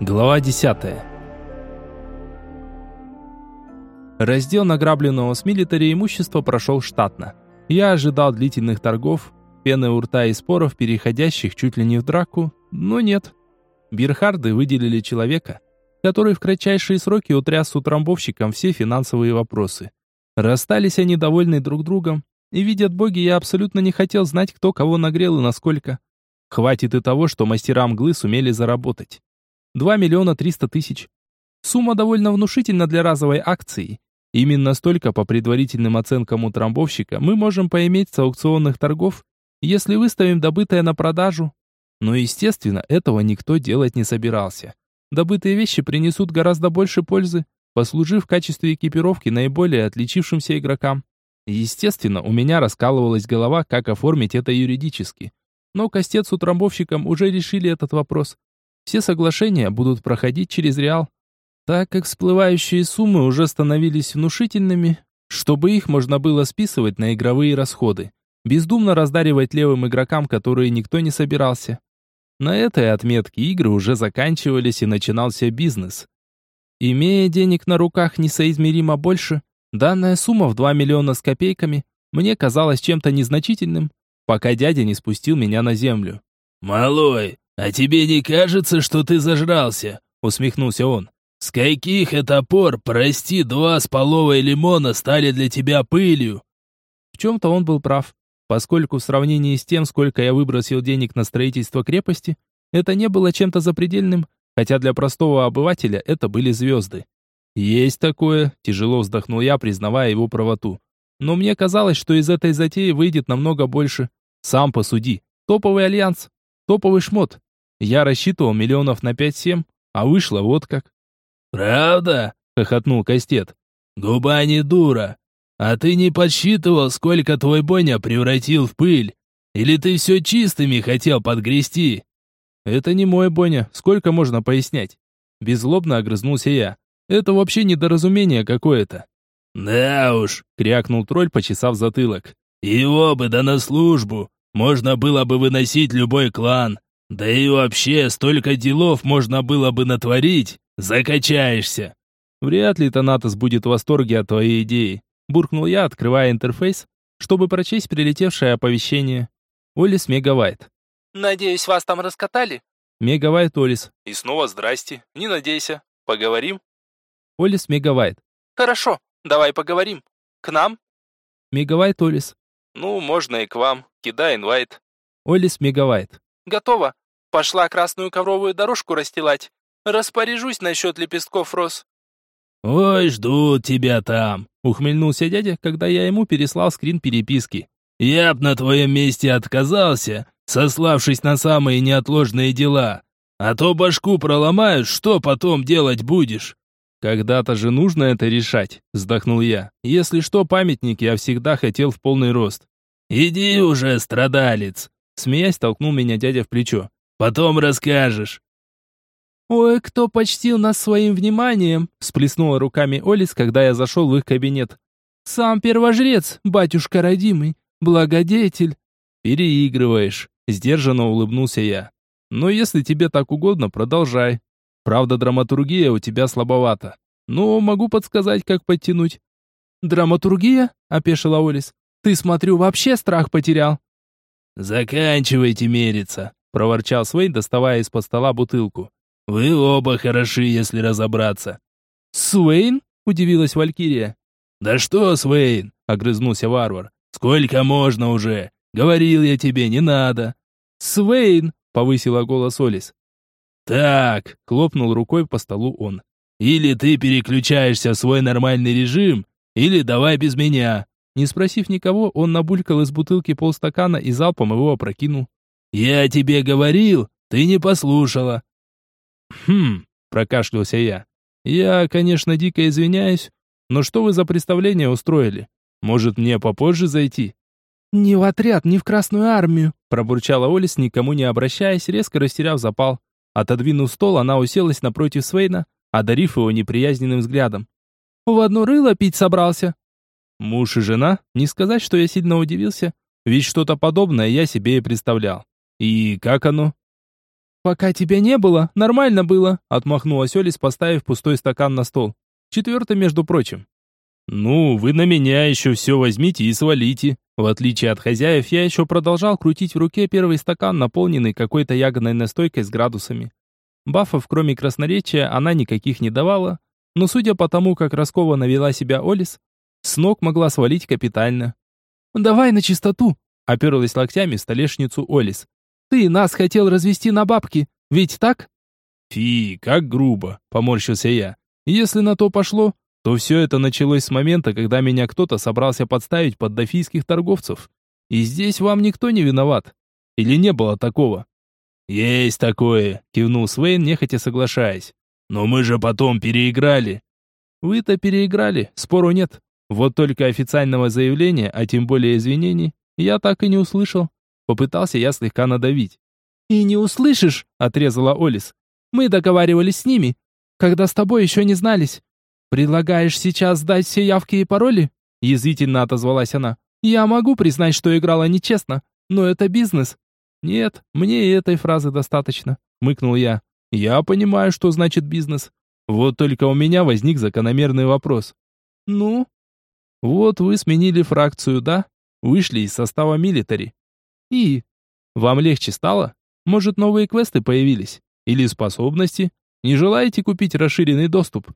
Глава 10. Раздел награбленного с милитари имущества прошел штатно. Я ожидал длительных торгов, пены у рта и споров, переходящих чуть ли не в драку, но нет. Бирхарды выделили человека, который в кратчайшие сроки утряс с утрамбовщиком все финансовые вопросы. Расстались они довольны друг другом, и видят боги, я абсолютно не хотел знать, кто кого нагрел и насколько. Хватит и того, что мастера мглы сумели заработать. 2 миллиона 300 тысяч. Сумма довольно внушительна для разовой акции. Именно столько, по предварительным оценкам у трамбовщика, мы можем поиметь с аукционных торгов, если выставим добытое на продажу. Но, естественно, этого никто делать не собирался. Добытые вещи принесут гораздо больше пользы, послужив в качестве экипировки наиболее отличившимся игрокам. Естественно, у меня раскалывалась голова, как оформить это юридически. Но Костец с утрамбовщиком уже решили этот вопрос. Все соглашения будут проходить через Реал. Так как всплывающие суммы уже становились внушительными, чтобы их можно было списывать на игровые расходы, бездумно раздаривать левым игрокам, которые никто не собирался. На этой отметке игры уже заканчивались и начинался бизнес. Имея денег на руках несоизмеримо больше, данная сумма в 2 миллиона с копейками мне казалась чем-то незначительным, пока дядя не спустил меня на землю. «Малой, а тебе не кажется, что ты зажрался?» усмехнулся он. «С каких это пор, прости, два с половой лимона стали для тебя пылью?» В чем-то он был прав, поскольку в сравнении с тем, сколько я выбросил денег на строительство крепости, это не было чем-то запредельным, хотя для простого обывателя это были звезды. Есть такое, тяжело вздохнул я, признавая его правоту. Но мне казалось, что из этой затеи выйдет намного больше. Сам посуди. Топовый альянс, топовый шмот. Я рассчитывал миллионов на 5-7, а вышло вот как. «Правда?» — хохотнул Кастет. «Губа не дура. А ты не подсчитывал, сколько твой Боня превратил в пыль? Или ты все чистыми хотел подгрести?» «Это не мой Боня, сколько можно пояснять?» Беззлобно огрызнулся я. «Это вообще недоразумение какое-то». «Да уж», — крякнул тролль, почесав затылок. «Его бы да на службу. Можно было бы выносить любой клан. Да и вообще, столько делов можно было бы натворить. Закачаешься». «Вряд ли Танатос будет в восторге от твоей идеи», — буркнул я, открывая интерфейс, чтобы прочесть прилетевшее оповещение. Олис Мегавайт. Надеюсь, вас там раскатали? Мегавайт Олис. И снова здрасте. Не надейся. Поговорим? Олис Мегавайт. Хорошо, давай поговорим. К нам? Мегавайт Олис. Ну, можно и к вам. Кидай инвайт. Олис Мегавайт. Готово. Пошла красную ковровую дорожку расстилать. Распоряжусь насчет лепестков роз. «Ой, ждут тебя там», — ухмыльнулся дядя, когда я ему переслал скрин переписки. «Я б на твоем месте отказался, сославшись на самые неотложные дела. А то башку проломают, что потом делать будешь?» «Когда-то же нужно это решать», — вздохнул я. «Если что, памятник я всегда хотел в полный рост». «Иди уже, страдалец!» Смеясь, толкнул меня дядя в плечо. «Потом расскажешь». «Ой, кто почтил нас своим вниманием!» Сплеснула руками Олис, когда я зашел в их кабинет. «Сам первожрец, батюшка родимый, благодетель!» «Переигрываешь», — сдержанно улыбнулся я. «Но если тебе так угодно, продолжай. Правда, драматургия у тебя слабовата. Но могу подсказать, как подтянуть». «Драматургия?» — опешила Олис. «Ты, смотрю, вообще страх потерял». «Заканчивайте мериться», — проворчал Свейн, доставая из-под стола бутылку. «Вы оба хороши, если разобраться». «Свейн?» — удивилась Валькирия. «Да что, Свейн?» — огрызнулся варвар. «Сколько можно уже? Говорил я тебе, не надо». «Свейн!» — повысила голос Олис. «Так», — хлопнул рукой по столу он. «Или ты переключаешься в свой нормальный режим, или давай без меня». Не спросив никого, он набулькал из бутылки полстакана и залпом его опрокинул. «Я тебе говорил, ты не послушала». «Хм», — прокашлялся я. «Я, конечно, дико извиняюсь, но что вы за представление устроили? Может, мне попозже зайти?» «Не в отряд, не в Красную армию», — пробурчала Олис, никому не обращаясь, резко растеряв запал. Отодвинув стол, она уселась напротив Свейна, одарив его неприязненным взглядом. «В одно рыло пить собрался?» Муж и жена? Не сказать, что я сильно удивился, ведь что-то подобное я себе и представлял. И как оно? «Пока тебя не было, нормально было», — отмахнулась Олис, поставив пустой стакан на стол. Четвертый, между прочим. «Ну, вы на меня еще все возьмите и свалите». В отличие от хозяев, я еще продолжал крутить в руке первый стакан, наполненный какой-то ягодной настойкой с градусами. Бафов, кроме красноречия, она никаких не давала, но судя по тому, как раскованно вела себя Олис, с ног могла свалить капитально. «Давай на чистоту», — оперлась локтями в столешницу Олис. «Ты нас хотел развести на бабки, ведь так?» «Фи, как грубо», — поморщился я. «Если на то пошло, то все это началось с момента, когда меня кто-то собрался подставить под дофийских торговцев. И здесь вам никто не виноват. Или не было такого?» «Есть такое», — кивнул Свейн, нехотя соглашаясь. «Но мы же потом переиграли». «Вы-то переиграли, спору нет. Вот только официального заявления, а тем более извинений, я так и не услышал. Попытался я слегка надавить. «И не услышишь», — отрезала Олис. «Мы договаривались с ними, когда с тобой еще не знались. Предлагаешь сейчас сдать все явки и пароли?» Язвительно отозвалась она. «Я могу признать, что играла нечестно, но это бизнес». «Нет, мне и этой фразы достаточно», — мыкнул я. «Я понимаю, что значит бизнес. Вот только у меня возник закономерный вопрос. Ну, вот вы сменили фракцию, да? Вышли из состава милитари. И? Вам легче стало? Может, новые квесты появились? Или способности? Не желаете купить расширенный доступ?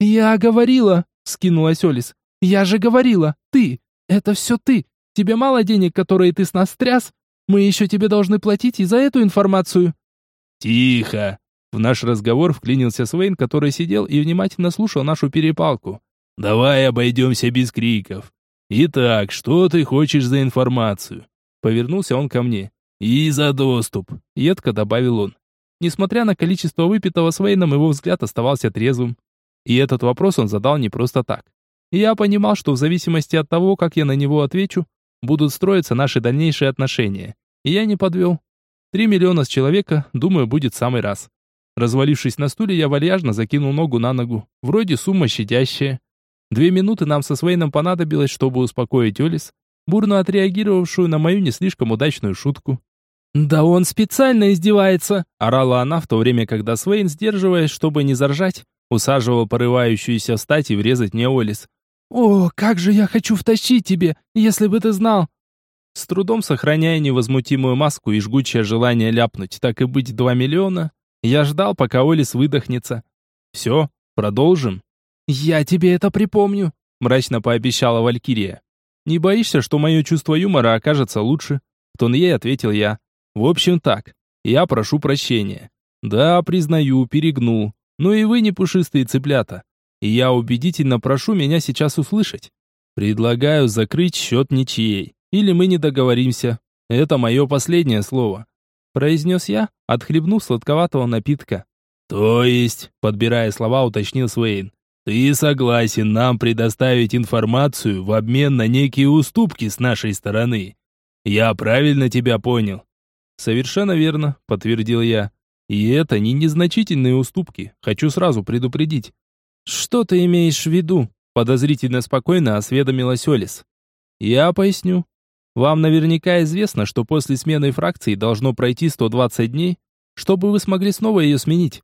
Я говорила, скинулась Олис. Я же говорила, ты. Это все ты. Тебе мало денег, которые ты с нас стряс? Мы еще тебе должны платить и за эту информацию. Тихо. В наш разговор вклинился Свейн, который сидел и внимательно слушал нашу перепалку. Давай обойдемся без криков. Итак, что ты хочешь за информацию? Повернулся он ко мне. И за доступ, едко добавил он. Несмотря на количество выпитого с Вейном, его взгляд оставался трезвым. И этот вопрос он задал не просто так. я понимал, что в зависимости от того, как я на него отвечу, будут строиться наши дальнейшие отношения. И я не подвел. Три миллиона с человека, думаю, будет самый раз. Развалившись на стуле, я вальяжно закинул ногу на ногу. Вроде сумма щадящая. Две минуты нам со Свейном понадобилось, чтобы успокоить Олис, бурно отреагировавшую на мою не слишком удачную шутку. «Да он специально издевается!» – орала она в то время, когда Свейн, сдерживаясь, чтобы не заржать, усаживал порывающуюся встать и врезать мне Олис. «О, как же я хочу втащить тебе, если бы ты знал!» С трудом сохраняя невозмутимую маску и жгучее желание ляпнуть, так и быть два миллиона, я ждал, пока Олис выдохнется. «Все, продолжим?» «Я тебе это припомню», — мрачно пообещала Валькирия. «Не боишься, что мое чувство юмора окажется лучше?» В тон ей ответил я. «В общем так, я прошу прощения. Да, признаю, перегнул. Но и вы не пушистые цыплята. И я убедительно прошу меня сейчас услышать. Предлагаю закрыть счет ничьей. Или мы не договоримся. Это мое последнее слово», произнес я, отхлебнув сладковатого напитка. «То есть», подбирая слова, уточнил Свейн, ты согласен нам предоставить информацию в обмен на некие уступки с нашей стороны. Я правильно тебя понял? Совершенно верно, подтвердил я. И это не незначительные уступки, хочу сразу предупредить. Что ты имеешь в виду? Подозрительно спокойно осведомилась Олис. Я поясню. Вам наверняка известно, что после смены фракции должно пройти 120 дней, чтобы вы смогли снова ее сменить.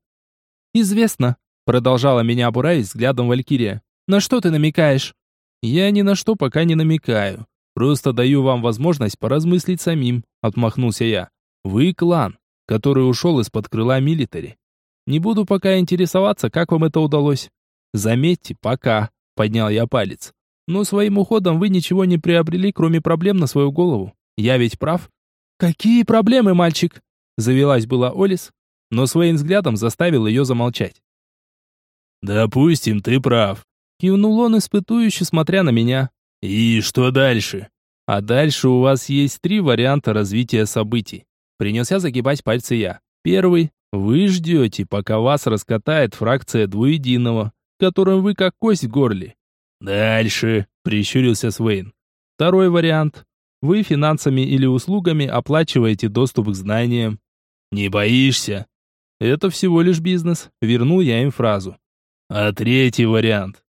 Известно, Продолжала меня обуравить взглядом Валькирия. «На что ты намекаешь?» «Я ни на что пока не намекаю. Просто даю вам возможность поразмыслить самим», — отмахнулся я. «Вы клан, который ушел из-под крыла милитари. Не буду пока интересоваться, как вам это удалось. Заметьте, пока», — поднял я палец. «Но своим уходом вы ничего не приобрели, кроме проблем на свою голову. Я ведь прав?» «Какие проблемы, мальчик?» Завелась была Олис, но своим взглядом заставил ее замолчать. «Допустим, ты прав», — кивнул он, испытующе смотря на меня. «И что дальше?» «А дальше у вас есть три варианта развития событий». Принялся загибать пальцы я. Первый. Вы ждете, пока вас раскатает фракция двуединого, которым вы как кость в горле. Дальше, прищурился Свейн. Второй вариант. Вы финансами или услугами оплачиваете доступ к знаниям. Не боишься? Это всего лишь бизнес, вернул я им фразу. А третий вариант?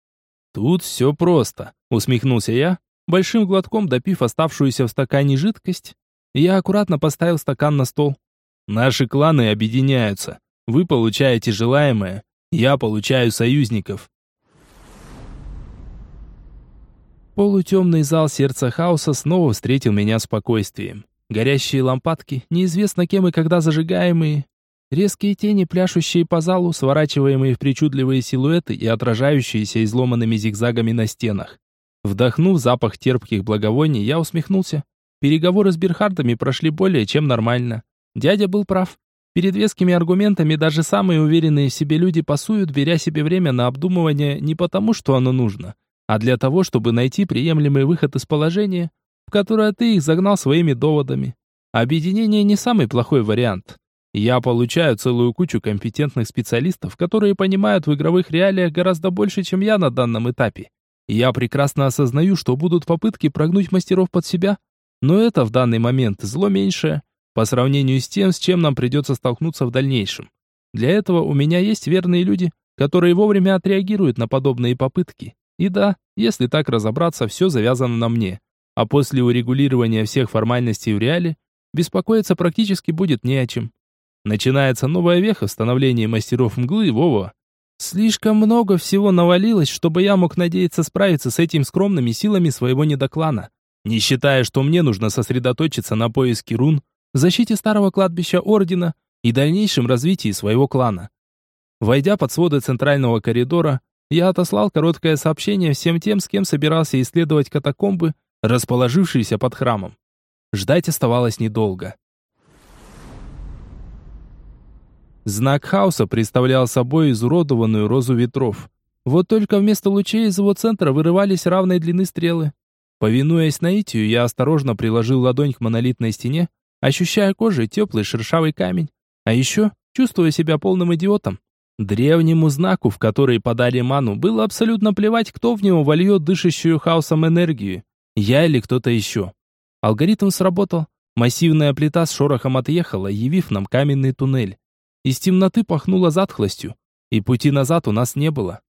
Тут все просто, усмехнулся я, большим глотком допив оставшуюся в стакане жидкость. Я аккуратно поставил стакан на стол. Наши кланы объединяются. Вы получаете желаемое, я получаю союзников. Полутемный зал сердца хаоса снова встретил меня спокойствием. Горящие лампадки, неизвестно кем и когда зажигаемые, резкие тени, пляшущие по залу, сворачиваемые в причудливые силуэты и отражающиеся изломанными зигзагами на стенах. Вдохнув запах терпких благовоний, я усмехнулся. Переговоры с Берхардами прошли более чем нормально. Дядя был прав. Перед вескими аргументами даже самые уверенные в себе люди пасуют, беря себе время на обдумывание не потому, что оно нужно, а для того, чтобы найти приемлемый выход из положения, в которое ты их загнал своими доводами. Объединение не самый плохой вариант. Я получаю целую кучу компетентных специалистов, которые понимают в игровых реалиях гораздо больше, чем я на данном этапе. Я прекрасно осознаю, что будут попытки прогнуть мастеров под себя, но это в данный момент зло меньшее, по сравнению с тем, с чем нам придется столкнуться в дальнейшем. Для этого у меня есть верные люди, которые вовремя отреагируют на подобные попытки. И да, если так разобраться, все завязано на мне. А после урегулирования всех формальностей в реале, беспокоиться практически будет не о чем. Начинается новая веха в становлении мастеров мглы, Вова. Слишком много всего навалилось, чтобы я мог надеяться справиться с этим скромными силами своего недоклана. Не считая, что мне нужно сосредоточиться на поиске рун, защите старого кладбища Ордена и дальнейшем развитии своего клана. Войдя под своды центрального коридора, я отослал короткое сообщение всем тем, с кем собирался исследовать катакомбы, расположившиеся под храмом. Ждать оставалось недолго. Знак хаоса представлял собой изуродованную розу ветров. Вот только вместо лучей из его центра вырывались равной длины стрелы. Повинуясь наитию, я осторожно приложил ладонь к монолитной стене, ощущая кожей теплый шершавый камень. А еще чувствуя себя полным идиотом. Древнему знаку, в который подали ману, было абсолютно плевать, кто в него вольет дышащую хаосом энергию. Я или кто-то еще. Алгоритм сработал. Массивная плита с шорохом отъехала, явив нам каменный туннель. Из темноты пахнуло затхлостью, и пути назад у нас не было.